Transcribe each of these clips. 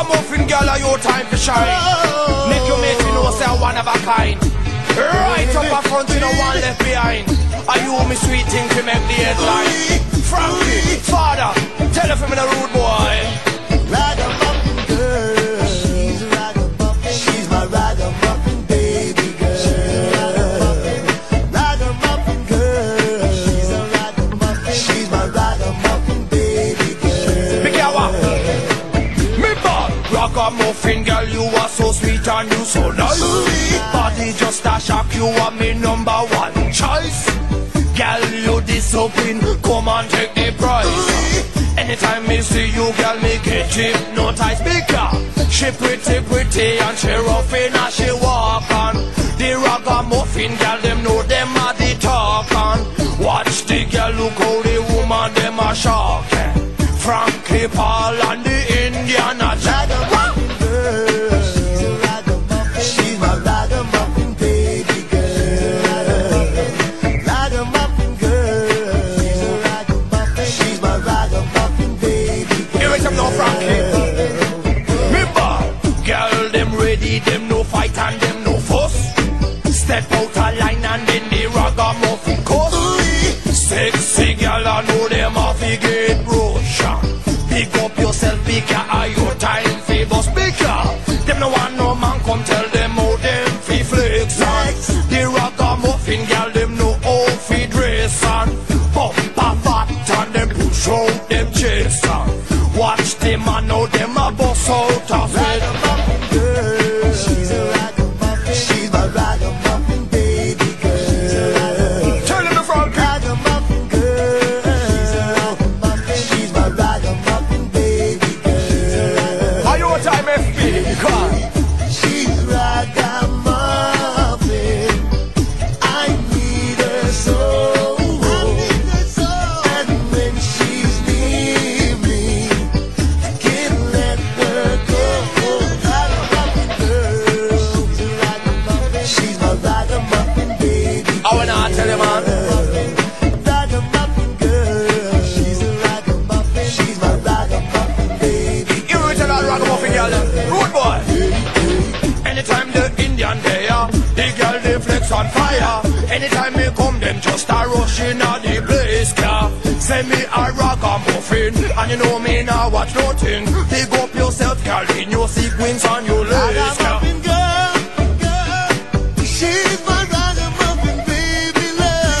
Ragamuffin girl, are your time to shine. Make you make you know say one of a kind. Right up a front, you know one left behind. Are you me sweet thing to make the headline? Frankie, father, ragamuffin girl, you are so sweet and you so nice. Body just a shock, you are me number one choice. Girl, you discipline, come and take the prize. Anytime me see you, girl, me get hypnotized because she pretty, pretty and she rough in as she walk on. The ragamuffin girl, them know them are the talk on. Watch the girl, look how the woman them are shocking. Frankie Paul and ready, them no fight and them no fuss. Step out a line and then the ragamuffin course. Sexy girl, I know them off get Russian. Pick up yourself, bigger, are your time fi bus bigger. Them no want no man come tell them how them fi flex on. The ragamuffin girl, them no how fi dress on. Bumper fat and them push out them chest. Watch them and know them a bust out on fire. Anytime me come, them just a rush in a the place, car. Send me a ragamuffin, and you know me now watch nothing. Big up yourself, girl, in your sequins on your. Oh, ragamuffin girl, girl. She's my ragamuffin baby love.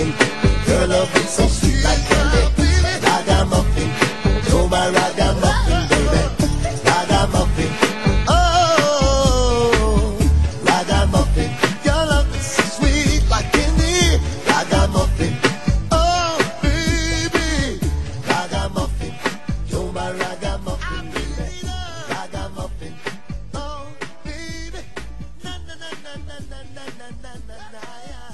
Ragamuffin, your love is so sweet like candy. Ragamuffin, you're my ragamuffin, baby. Ragamuffin, oh, ragamuffin, your love is so sweet like candy. Ragamuffin, oh, baby. Ragamuffin, you're my ragamuffin, baby. Ragamuffin, oh, baby. Na na na na na na na na na na.